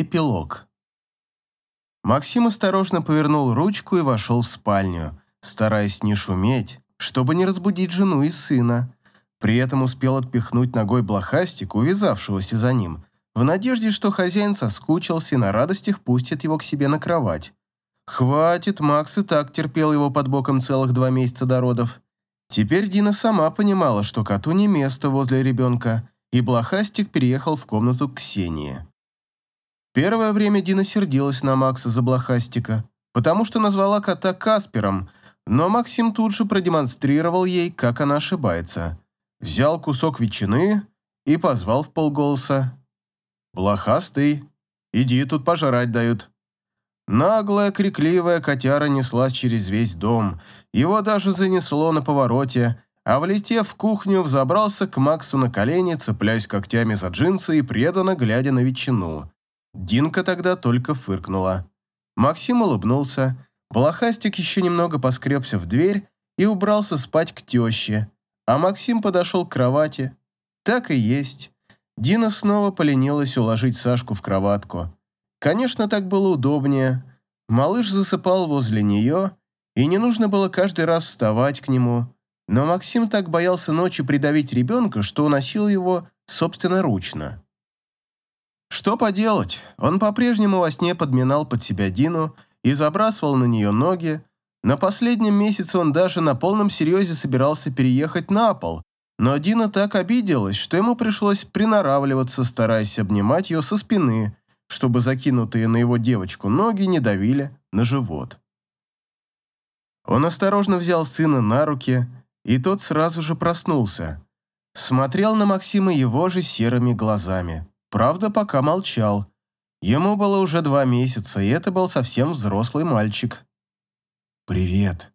Эпилог. Максим осторожно повернул ручку и вошел в спальню, стараясь не шуметь, чтобы не разбудить жену и сына. При этом успел отпихнуть ногой блохастика, увязавшегося за ним, в надежде, что хозяин соскучился и на радостях пустит его к себе на кровать. Хватит, Макс и так терпел его под боком целых два месяца до родов. Теперь Дина сама понимала, что коту не место возле ребенка, и блохастик переехал в комнату Ксении. Первое время Дина сердилась на Макса за блохастика, потому что назвала кота Каспером, но Максим тут же продемонстрировал ей, как она ошибается. Взял кусок ветчины и позвал в полголоса. «Блохастый, иди, тут пожрать дают». Наглая, крикливая котяра неслась через весь дом. Его даже занесло на повороте, а влетев в кухню, взобрался к Максу на колени, цепляясь когтями за джинсы и преданно глядя на ветчину. Динка тогда только фыркнула. Максим улыбнулся. Балахастик еще немного поскребся в дверь и убрался спать к теще, а Максим подошел к кровати. Так и есть. Дина снова поленилась уложить Сашку в кроватку. Конечно, так было удобнее. Малыш засыпал возле нее, и не нужно было каждый раз вставать к нему. Но Максим так боялся ночью придавить ребенка, что уносил его собственноручно. Что поделать, он по-прежнему во сне подминал под себя Дину и забрасывал на нее ноги. На последнем месяце он даже на полном серьезе собирался переехать на пол, но Дина так обиделась, что ему пришлось приноравливаться, стараясь обнимать ее со спины, чтобы закинутые на его девочку ноги не давили на живот. Он осторожно взял сына на руки, и тот сразу же проснулся. Смотрел на Максима его же серыми глазами. Правда, пока молчал. Ему было уже два месяца, и это был совсем взрослый мальчик. «Привет».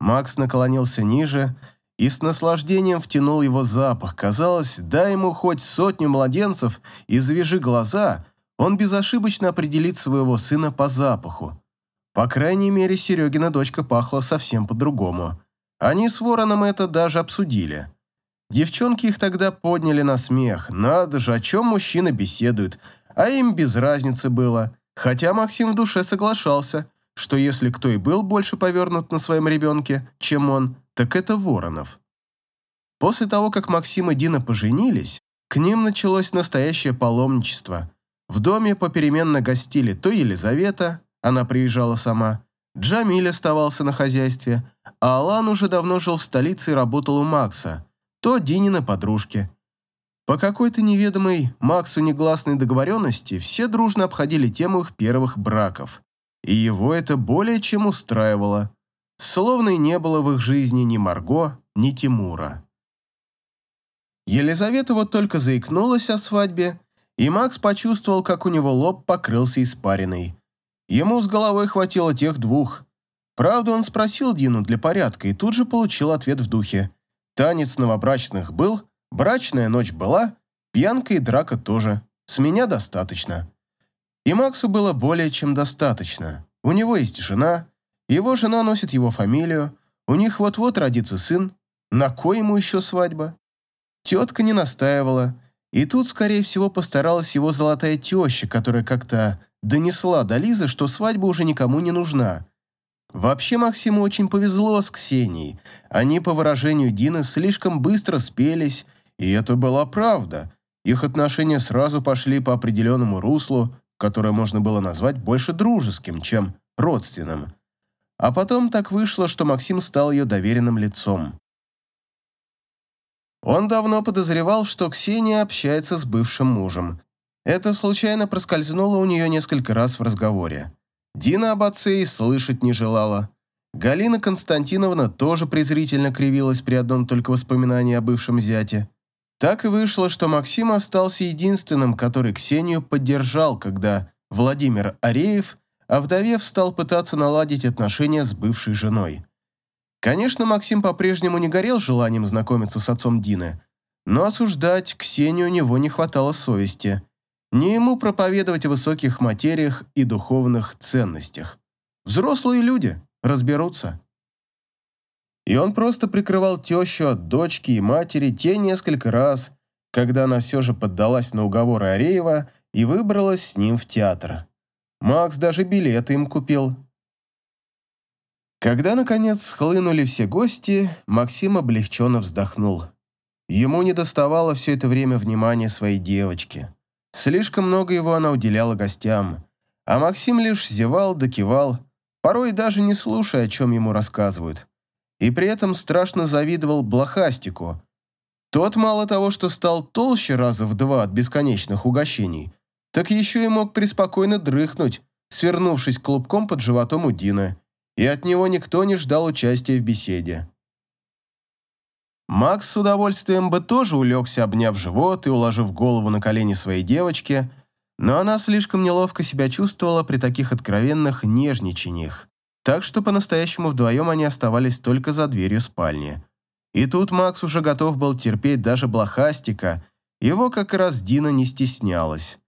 Макс наклонился ниже и с наслаждением втянул его запах. Казалось, дай ему хоть сотню младенцев и завяжи глаза, он безошибочно определит своего сына по запаху. По крайней мере, Серегина дочка пахла совсем по-другому. Они с Вороном это даже обсудили. Девчонки их тогда подняли на смех. Надо же, о чем мужчины беседуют. А им без разницы было. Хотя Максим в душе соглашался, что если кто и был больше повернут на своем ребенке, чем он, так это Воронов. После того, как Максим и Дина поженились, к ним началось настоящее паломничество. В доме попеременно гостили то Елизавета, она приезжала сама, Джамиль оставался на хозяйстве, а Алан уже давно жил в столице и работал у Макса – то Динина подружки. По какой-то неведомой Максу негласной договоренности все дружно обходили тему их первых браков. И его это более чем устраивало. Словно и не было в их жизни ни Марго, ни Тимура. Елизавета вот только заикнулась о свадьбе, и Макс почувствовал, как у него лоб покрылся испариной. Ему с головой хватило тех двух. Правда, он спросил Дину для порядка и тут же получил ответ в духе. Танец новобрачных был, брачная ночь была, пьянка и драка тоже. С меня достаточно. И Максу было более чем достаточно. У него есть жена, его жена носит его фамилию, у них вот-вот родится сын. На кой ему еще свадьба? Тетка не настаивала, и тут, скорее всего, постаралась его золотая теща, которая как-то донесла до Лизы, что свадьба уже никому не нужна, Вообще Максиму очень повезло с Ксенией. Они, по выражению Дины, слишком быстро спелись, и это была правда. Их отношения сразу пошли по определенному руслу, которое можно было назвать больше дружеским, чем родственным. А потом так вышло, что Максим стал ее доверенным лицом. Он давно подозревал, что Ксения общается с бывшим мужем. Это случайно проскользнуло у нее несколько раз в разговоре. Дина об отце и слышать не желала. Галина Константиновна тоже презрительно кривилась при одном только воспоминании о бывшем зяте. Так и вышло, что Максим остался единственным, который Ксению поддержал, когда Владимир Ареев, овдовев, стал пытаться наладить отношения с бывшей женой. Конечно, Максим по-прежнему не горел желанием знакомиться с отцом Дины, но осуждать Ксению у него не хватало совести. Не ему проповедовать о высоких материях и духовных ценностях. Взрослые люди разберутся. И он просто прикрывал тещу от дочки и матери те несколько раз, когда она все же поддалась на уговоры Ареева и выбралась с ним в театр. Макс даже билеты им купил. Когда, наконец, схлынули все гости, Максим облегченно вздохнул. Ему не доставало все это время внимания своей девочки. Слишком много его она уделяла гостям, а Максим лишь зевал да кивал, порой даже не слушая, о чем ему рассказывают. И при этом страшно завидовал Блохастику. Тот мало того, что стал толще раза в два от бесконечных угощений, так еще и мог преспокойно дрыхнуть, свернувшись клубком под животом у Дины, и от него никто не ждал участия в беседе. Макс с удовольствием бы тоже улегся, обняв живот и уложив голову на колени своей девочки, но она слишком неловко себя чувствовала при таких откровенных нежничаниях, так что по-настоящему вдвоем они оставались только за дверью спальни. И тут Макс уже готов был терпеть даже блохастика, его как раз Дина не стеснялась.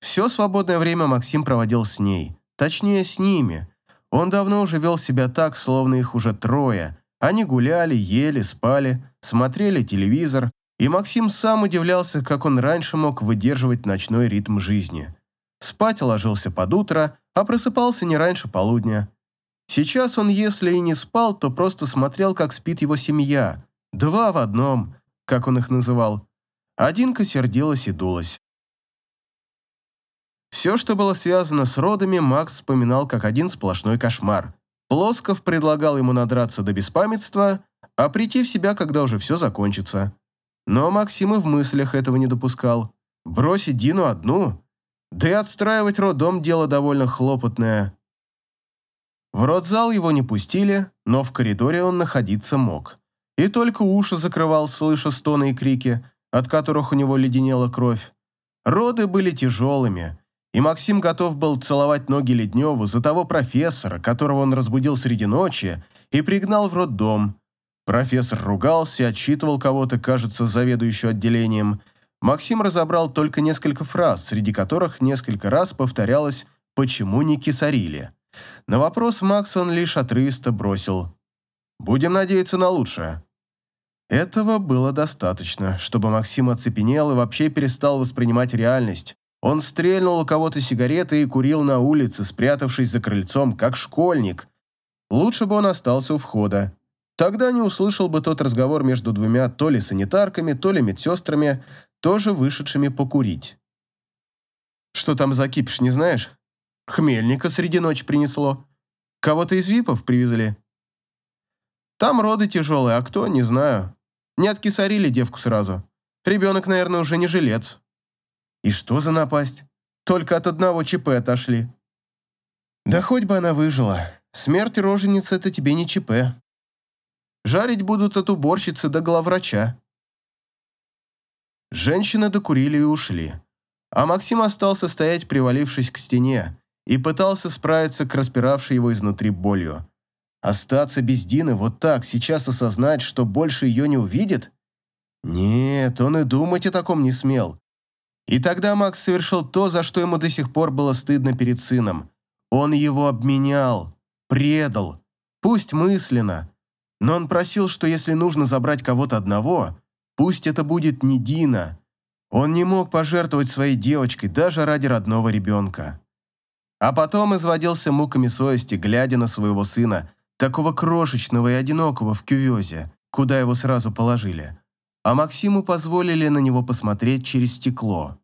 Все свободное время Максим проводил с ней, точнее с ними. Он давно уже вел себя так, словно их уже трое – они гуляли, ели, спали, смотрели телевизор, и Максим сам удивлялся, как он раньше мог выдерживать ночной ритм жизни. Спать ложился под утро, а просыпался не раньше полудня. Сейчас он, если и не спал, то просто смотрел, как спит его семья. Два в одном, как он их называл. Одинка сердилась и дулась. Все, что было связано с родами, Макс вспоминал как один сплошной кошмар. Плосков предлагал ему надраться до беспамятства, а прийти в себя, когда уже все закончится. Но Максим и в мыслях этого не допускал. Бросить Дину одну? Да и отстраивать роддом дело довольно хлопотное. В родзал его не пустили, но в коридоре он находиться мог. И только уши закрывал, слыша стоны и крики, от которых у него леденела кровь. Роды были тяжелыми, и Максим готов был целовать ноги Ледневу за того профессора, которого он разбудил среди ночи и пригнал в роддом. Профессор ругался, отчитывал кого-то, кажется, заведующего отделением. Максим разобрал только несколько фраз, среди которых несколько раз повторялось «почему не кисарили?». На вопрос Макс он лишь отрывисто бросил «Будем надеяться на лучшее». Этого было достаточно, чтобы Максим оцепенел и вообще перестал воспринимать реальность, он стрельнул у кого-то сигареты и курил на улице, спрятавшись за крыльцом, как школьник. Лучше бы он остался у входа. Тогда не услышал бы тот разговор между двумя то ли санитарками, то ли медсестрами, тоже вышедшими покурить. «Что там за кипиш, не знаешь? Хмельника среди ночи принесло. Кого-то из випов привезли?» «Там роды тяжелые, а кто, не знаю. Не откисарили девку сразу. Ребенок, наверное, уже не жилец». И что за напасть? Только от одного ЧП отошли. Да хоть бы она выжила. Смерть роженицы – это тебе не ЧП. Жарить будут от уборщицы до главврача. Женщины докурили и ушли. А Максим остался стоять, привалившись к стене, и пытался справиться к распиравшей его изнутри болью. Остаться без Дины вот так, сейчас осознать, что больше ее не увидит? Нет, он и думать о таком не смел. И тогда Макс совершил то, за что ему до сих пор было стыдно перед сыном. Он его обменял, предал, пусть мысленно. Но он просил, что если нужно забрать кого-то одного, пусть это будет не Дина. Он не мог пожертвовать своей девочкой даже ради родного ребенка. А потом изводился муками совести, глядя на своего сына, такого крошечного и одинокого в кювезе, куда его сразу положили. А Максиму позволили на него посмотреть через стекло.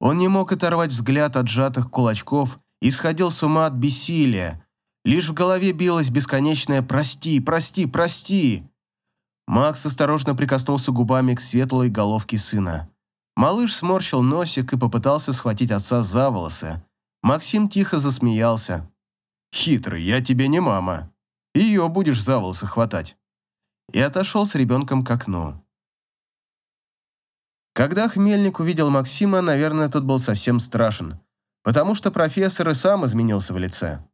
Он не мог оторвать взгляд от сжатых кулачков и сходил с ума от бессилия. Лишь в голове билось бесконечное «прости, прости, прости». Макс осторожно прикоснулся губами к светлой головке сына. Малыш сморщил носик и попытался схватить отца за волосы. Максим тихо засмеялся. «Хитрый, я тебе не мама. Ее будешь за волосы хватать». И отошел с ребенком к окну. Когда Хмельник увидел Максима, наверное, тот был совсем страшен, потому что профессор и сам изменился в лице.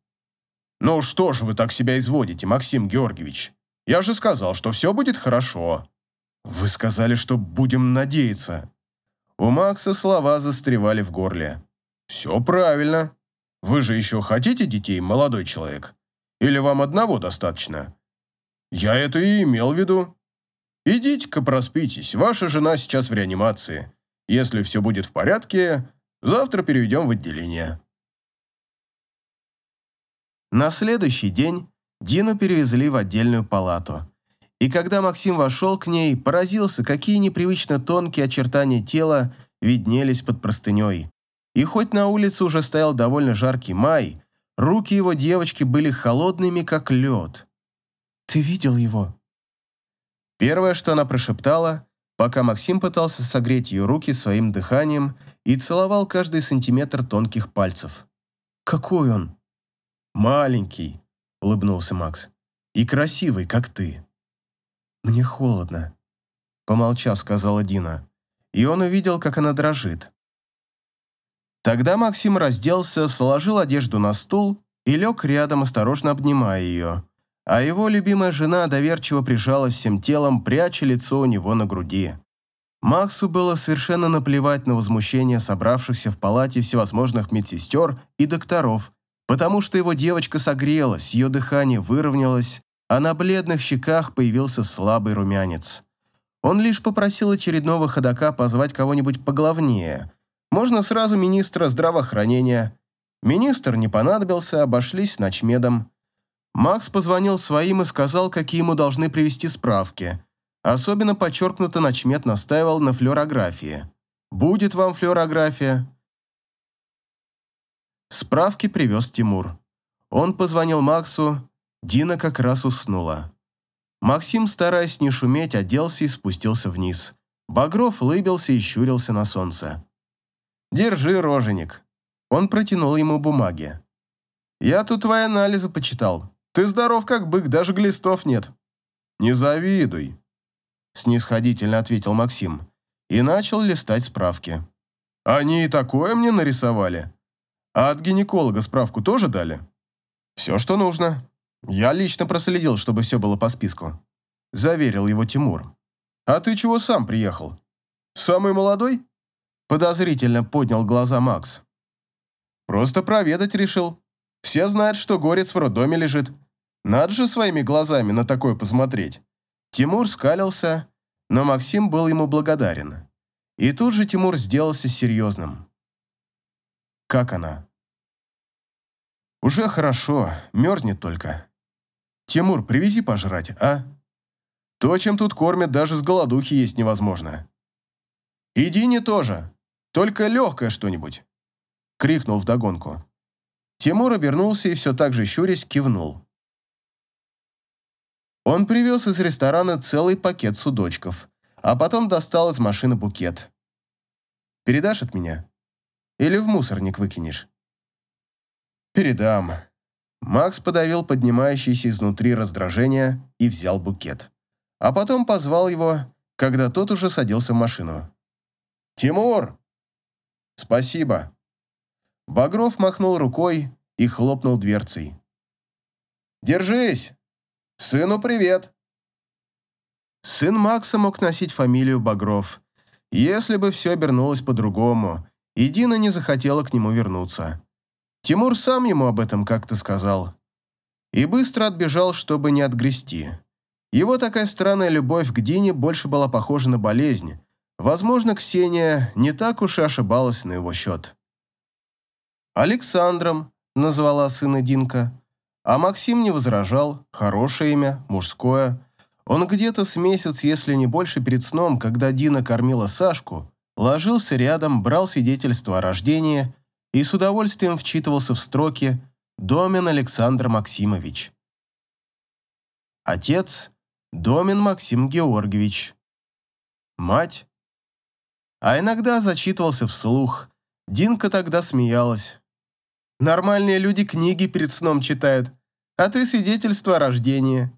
«Ну что же вы так себя изводите, Максим Георгиевич? Я же сказал, что все будет хорошо». «Вы сказали, что будем надеяться». У Макса слова застревали в горле. «Все правильно. Вы же еще хотите детей, молодой человек? Или вам одного достаточно?» «Я это и имел в виду. Идите-ка проспитесь, ваша жена сейчас в реанимации. Если все будет в порядке, завтра переведем в отделение». На следующий день Дину перевезли в отдельную палату. И когда Максим вошел к ней, поразился, какие непривычно тонкие очертания тела виднелись под простыней. И хоть на улице уже стоял довольно жаркий май, руки его девочки были холодными, как лед. «Ты видел его?» Первое, что она прошептала, пока Максим пытался согреть ее руки своим дыханием и целовал каждый сантиметр тонких пальцев. «Какой он?» «Маленький», — улыбнулся Макс. «И красивый, как ты». «Мне холодно», — помолчав, сказала Дина. И он увидел, как она дрожит. Тогда Максим разделся, сложил одежду на стул и лег рядом, осторожно обнимая ее. А его любимая жена доверчиво прижалась всем телом, пряча лицо у него на груди. Максу было совершенно наплевать на возмущение собравшихся в палате всевозможных медсестер и докторов, потому что его девочка согрелась, ее дыхание выровнялось, а на бледных щеках появился слабый румянец. Он лишь попросил очередного ходока позвать кого-нибудь поглавнее, можно сразу министра здравоохранения. Министр не понадобился, обошлись ночмедом. Макс позвонил своим и сказал, какие ему должны привести справки. Особенно подчеркнуто ночмед настаивал на флюорографии. «Будет вам флюорография». Справки привез Тимур. Он позвонил Максу, Дина как раз уснула. Максим, стараясь не шуметь, оделся и спустился вниз. Багров улыбился и щурился на солнце. Держи, роженик». Он протянул ему бумаги. «Я тут твои анализы почитал. Ты здоров как бык, даже глистов нет». «Не завидуй», – снисходительно ответил Максим и начал листать справки. «Они и такое мне нарисовали. А от гинеколога справку тоже дали?» «Все, что нужно. Я лично проследил, чтобы все было по списку», – заверил его Тимур. «А ты чего сам приехал? Самый молодой?» Подозрительно поднял глаза Макс. «Просто проведать решил. Все знают, что горец в роддоме лежит. Надо же своими глазами на такое посмотреть». Тимур скалился, но Максим был ему благодарен. И тут же Тимур сделался серьезным. «Как она?» «Уже хорошо, мерзнет только. Тимур, привези пожрать, а? То, чем тут кормят, даже с голодухи есть невозможно. И Дине тоже. Только легкое что-нибудь!» — крикнул вдогонку. Тимур обернулся и все так же щурясь кивнул. Он привез из ресторана целый пакет судочков, а потом достал из машины букет. «Передашь от меня? Или в мусорник выкинешь?» «Передам». Макс подавил поднимающееся изнутри раздражение и взял букет. А потом позвал его, когда тот уже садился в машину. «Тимур!» «Спасибо». Багров махнул рукой и хлопнул дверцей. «Держись! Сыну привет!» Сын Макса мог носить фамилию Багров, если бы все обернулось по-другому, и Дина не захотела к нему вернуться. Тимур сам ему об этом как-то сказал. И быстро отбежал, чтобы не отгрести. Его такая странная любовь к Дине больше была похожа на болезнь, Возможно, Ксения не так уж и ошибалась на его счет. Александром назвала сына Динка, а Максим не возражал, хорошее имя, мужское. Он где-то с месяц, если не больше, перед сном, когда Дина кормила Сашку, ложился рядом, брал свидетельство о рождении и с удовольствием вчитывался в строки «Домин Александр Максимович». Отец – Домин Максим Георгиевич. Мать а иногда зачитывался вслух. Динка тогда смеялась. «Нормальные люди книги перед сном читают, а ты свидетельство о рождении».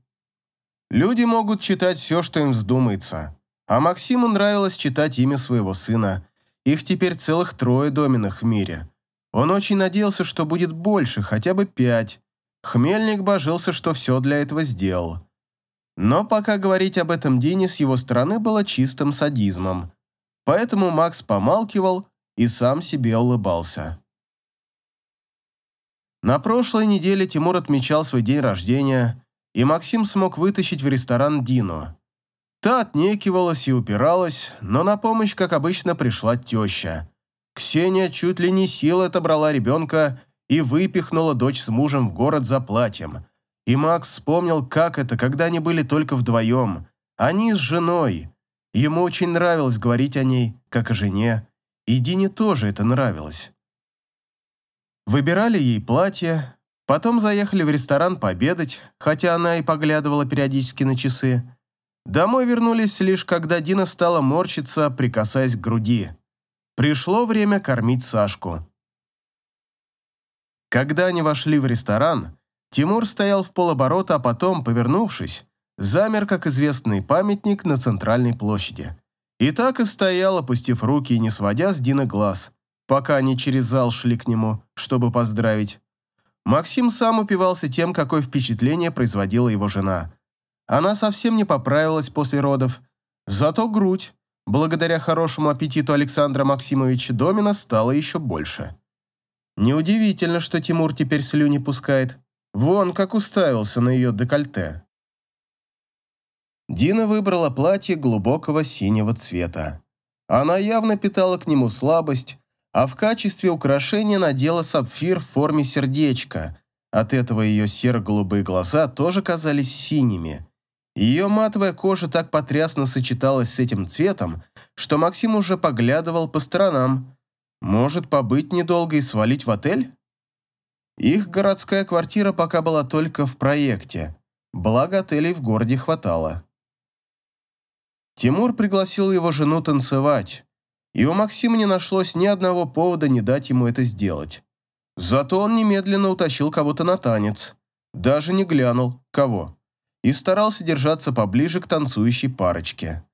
Люди могут читать все, что им вздумается. А Максиму нравилось читать имя своего сына. Их теперь целых трое доменных в мире. Он очень надеялся, что будет больше, хотя бы пять. Хмельник божился, что все для этого сделал. Но пока говорить об этом Дине с его стороны было чистым садизмом поэтому Макс помалкивал и сам себе улыбался. На прошлой неделе Тимур отмечал свой день рождения, и Максим смог вытащить в ресторан Дину. Та отнекивалась и упиралась, но на помощь, как обычно, пришла теща. Ксения чуть ли не силой отобрала ребенка и выпихнула дочь с мужем в город за платьем. И Макс вспомнил, как это, когда они были только вдвоем. Они с женой. Ему очень нравилось говорить о ней, как о жене. И Дине тоже это нравилось. Выбирали ей платье, потом заехали в ресторан пообедать, хотя она и поглядывала периодически на часы. Домой вернулись лишь когда Дина стала морщиться, прикасаясь к груди. Пришло время кормить Сашку. Когда они вошли в ресторан, Тимур стоял в полоборота, а потом, повернувшись, замер, как известный памятник на центральной площади. И так и стоял, опустив руки и не сводя с Дины глаз, пока они через зал шли к нему, чтобы поздравить. Максим сам упивался тем, какое впечатление производила его жена. Она совсем не поправилась после родов, зато грудь, благодаря хорошему аппетиту Александра Максимовича Домина, стала еще больше. Неудивительно, что Тимур теперь слюни пускает. Вон как уставился на ее декольте. Дина выбрала платье глубокого синего цвета. Она явно питала к нему слабость, а в качестве украшения надела сапфир в форме сердечка. От этого ее серо-голубые глаза тоже казались синими. Ее матовая кожа так потрясно сочеталась с этим цветом, что Максим уже поглядывал по сторонам. Может, побыть недолго и свалить в отель? Их городская квартира пока была только в проекте, благо отелей в городе хватало. Тимур пригласил его жену танцевать, и у Максима не нашлось ни одного повода не дать ему это сделать. Зато он немедленно утащил кого-то на танец, даже не глянул, кого и старался держаться поближе к танцующей парочке.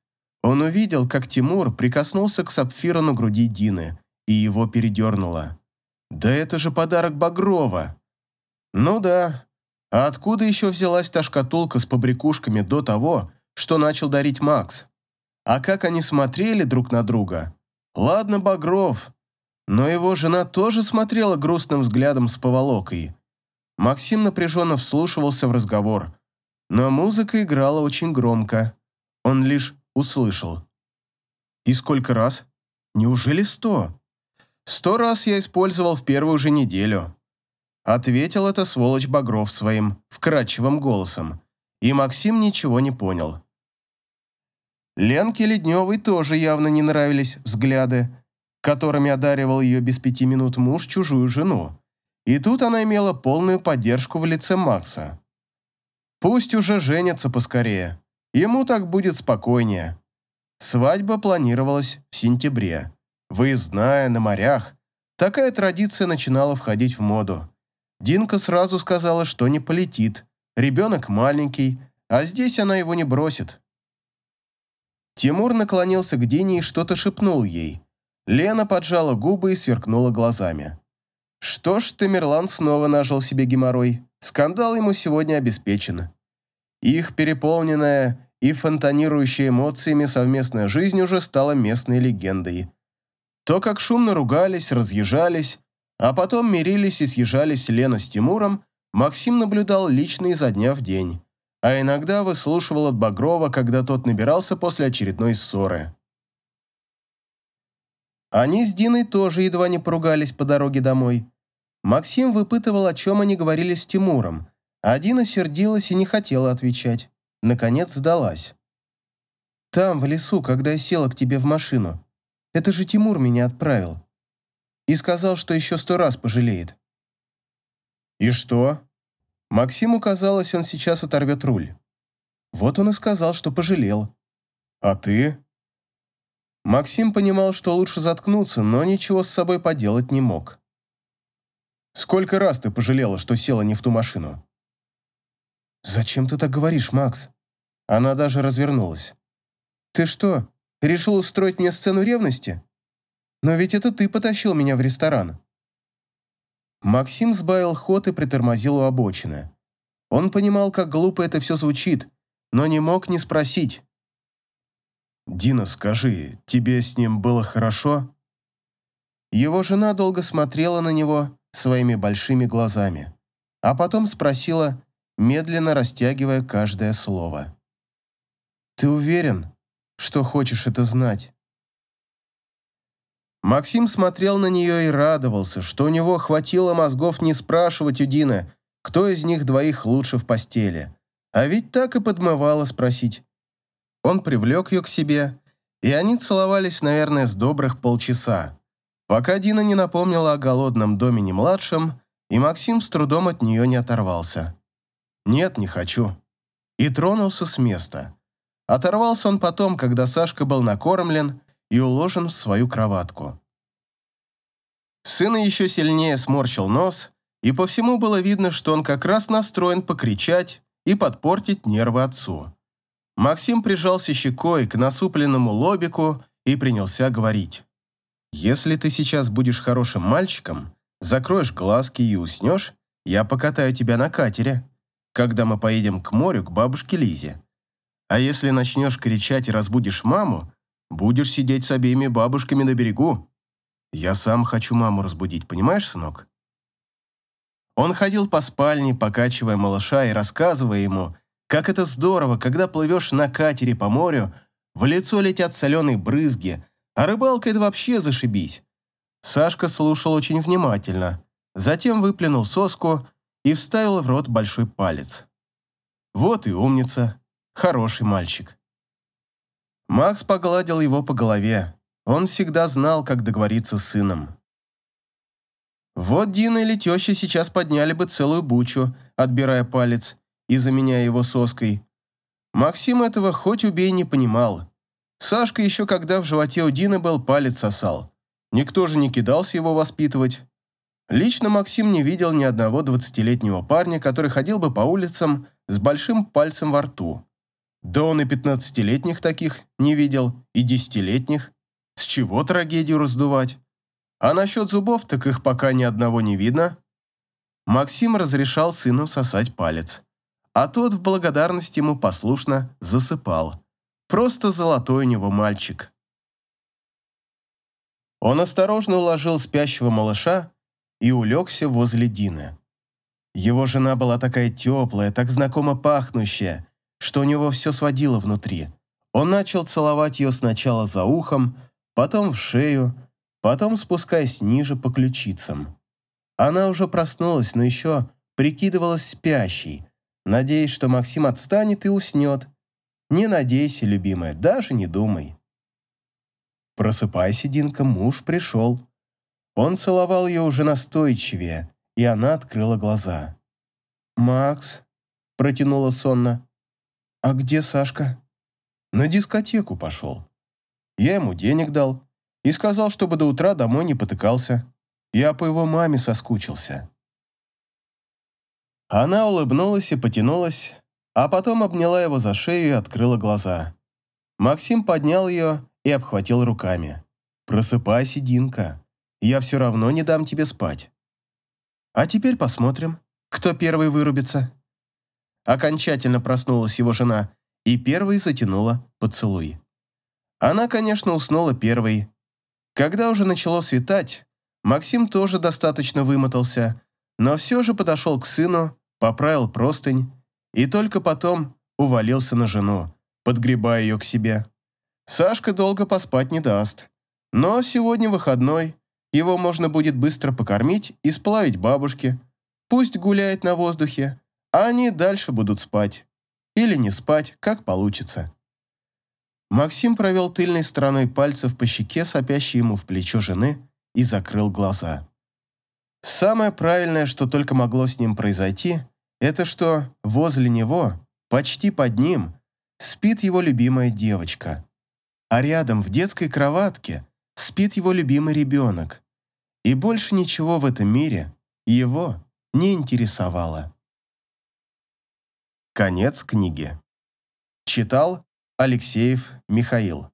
Он увидел, как Тимур прикоснулся к сапфиру на груди Дины, и его передернуло. «Да это же подарок Багрова!» «Ну да. А откуда еще взялась та шкатулка с побрякушками до того, что начал дарить Макс? А как они смотрели друг на друга? Ладно, Багров, но его жена тоже смотрела грустным взглядом с поволокой. Максим напряженно вслушивался в разговор, но музыка играла очень громко. Он лишь услышал. «И сколько раз? Неужели сто?» «Сто раз я использовал в первую же неделю», ответил это сволочь Багров своим вкрадчивым голосом, и Максим ничего не понял. Ленке Ледневой тоже явно не нравились взгляды, которыми одаривал ее без пяти минут муж чужую жену. И тут она имела полную поддержку в лице Макса. Пусть уже женятся поскорее. Ему так будет спокойнее. Свадьба планировалась в сентябре. Выездная, на морях. Такая традиция начинала входить в моду. Динка сразу сказала, что не полетит. Ребенок маленький, а здесь она его не бросит. Тимур наклонился к Дине и что-то шепнул ей. Лена поджала губы и сверкнула глазами. Что ж, Тамерлан снова нажил себе геморрой. Скандал ему сегодня обеспечен. Их переполненная и фонтанирующая эмоциями совместная жизнь уже стала местной легендой. То, как шумно ругались, разъезжались, а потом мирились и съезжались Лена с Тимуром, Максим наблюдал лично изо дня в день, а иногда выслушивал от Багрова, когда тот набирался после очередной ссоры. Они с Диной тоже едва не поругались по дороге домой. Максим выпытывал, о чем они говорили с Тимуром, а Дина сердилась и не хотела отвечать. Наконец сдалась. «Там, в лесу, когда я села к тебе в машину. Это же Тимур меня отправил. И сказал, что еще сто раз пожалеет». «И что?» Максиму казалось, он сейчас оторвет руль. Вот он и сказал, что пожалел. «А ты?» Максим понимал, что лучше заткнуться, но ничего с собой поделать не мог. «Сколько раз ты пожалела, что села не в ту машину?» «Зачем ты так говоришь, Макс?» Она даже развернулась. «Ты что, решил устроить мне сцену ревности? Но ведь это ты потащил меня в ресторан». Максим сбавил ход и притормозил у обочины. Он понимал, как глупо это все звучит, но не мог не спросить. «Дина, скажи, тебе с ним было хорошо?» Его жена долго смотрела на него своими большими глазами, а потом спросила, медленно растягивая каждое слово. Ты уверен, что хочешь это знать?» Максим смотрел на нее и радовался, что у него хватило мозгов не спрашивать у Дины, кто из них двоих лучше в постели. А ведь так и подмывало спросить. Он привлек ее к себе, и они целовались, наверное, с добрых полчаса, пока Дина не напомнила о голодном доме не младшем, и Максим с трудом от нее не оторвался. «Нет, не хочу». И тронулся с места. Оторвался он потом, когда Сашка был накормлен и уложен в свою кроватку. Сын еще сильнее сморщил нос, и по всему было видно, что он как раз настроен покричать и подпортить нервы отцу. Максим прижался щекой к насупленному лобику и принялся говорить. «Если ты сейчас будешь хорошим мальчиком, закроешь глазки и уснешь, я покатаю тебя на катере, когда мы поедем к морю к бабушке Лизе. А если начнешь кричать и разбудишь маму, будешь сидеть с обеими бабушками на берегу. Я сам хочу маму разбудить, понимаешь, сынок?» Он ходил по спальне, покачивая малыша и рассказывая ему, как это здорово, когда плывешь на катере по морю, в лицо летят соленые брызги, а рыбалка – это вообще зашибись. Сашка слушал очень внимательно, затем выплюнул соску и вставил в рот большой палец. Вот и умница, хороший мальчик. Макс погладил его по голове. Он всегда знал, как договориться с сыном. Вот Дина или теща сейчас подняли бы целую бучу, отбирая палец и заменяя его соской. Максим этого хоть убей не понимал. Сашка еще когда в животе у Дины был, палец сосал. Никто же не кидался его воспитывать. Лично Максим не видел ни одного двадцатилетнего парня, который ходил бы по улицам с большим пальцем во рту. Да он и пятнадцатилетних таких не видел, и десятилетних. С чего трагедию раздувать? А насчет зубов, так их пока ни одного не видно. Максим разрешал сыну сосать палец. А тот в благодарность ему послушно засыпал. Просто золотой у него мальчик. Он осторожно уложил спящего малыша и улегся возле Дины. Его жена была такая теплая, так знакомо пахнущая, что у него все сводило внутри. Он начал целовать ее сначала за ухом, потом в шею, потом спускаясь ниже по ключицам. Она уже проснулась, но еще прикидывалась спящей, надеясь, что Максим отстанет и уснет. Не надейся, любимая, даже не думай. Просыпайся, Динка, муж пришел. Он целовал ее уже настойчивее, и она открыла глаза. «Макс», — протянула сонно, — «а где Сашка?» «На дискотеку пошел. Я ему денег дал, и сказал, чтобы до утра домой не потыкался. Я по его маме соскучился. Она улыбнулась и потянулась, а потом обняла его за шею и открыла глаза. Максим поднял ее и обхватил руками. «Просыпайся, Динка. Я все равно не дам тебе спать. А теперь посмотрим, кто первый вырубится». Окончательно проснулась его жена и первой затянула поцелуй. Она, конечно, уснула первой, когда уже начало светать, Максим тоже достаточно вымотался, но все же подошел к сыну, поправил простынь и только потом увалился на жену, подгребая ее к себе. Сашка долго поспать не даст. Но сегодня выходной, его можно будет быстро покормить и сплавить бабушке. Пусть гуляет на воздухе, а они дальше будут спать. Или не спать, как получится. Максим провел тыльной стороной пальцев по щеке, сопящей ему в плечо жены, и закрыл глаза. Самое правильное, что только могло с ним произойти, это что возле него, почти под ним, спит его любимая девочка. А рядом, в детской кроватке, спит его любимый ребенок. И больше ничего в этом мире его не интересовало. Конец книги. Читал Алексеев Михаил